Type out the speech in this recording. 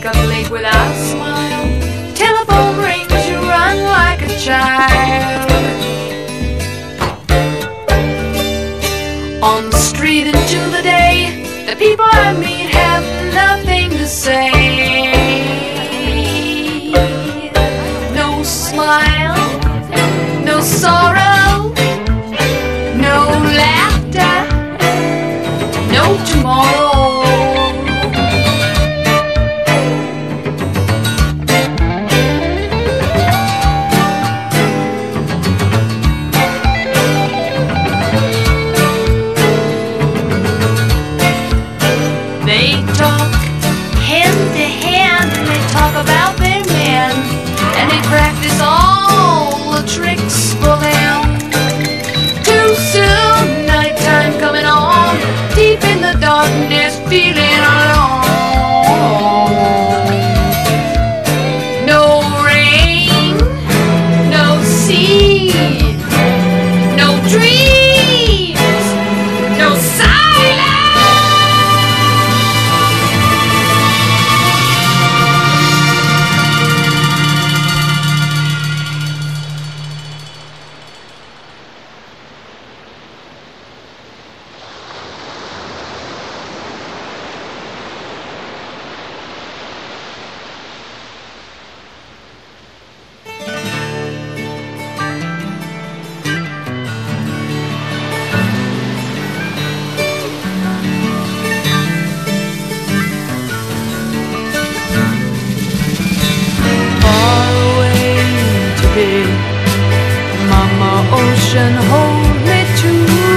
take a leap without a smile. Telephone rings, you run like a child. On the street into the day, the people I meet have nothing to say. Mama Ocean, hold me to.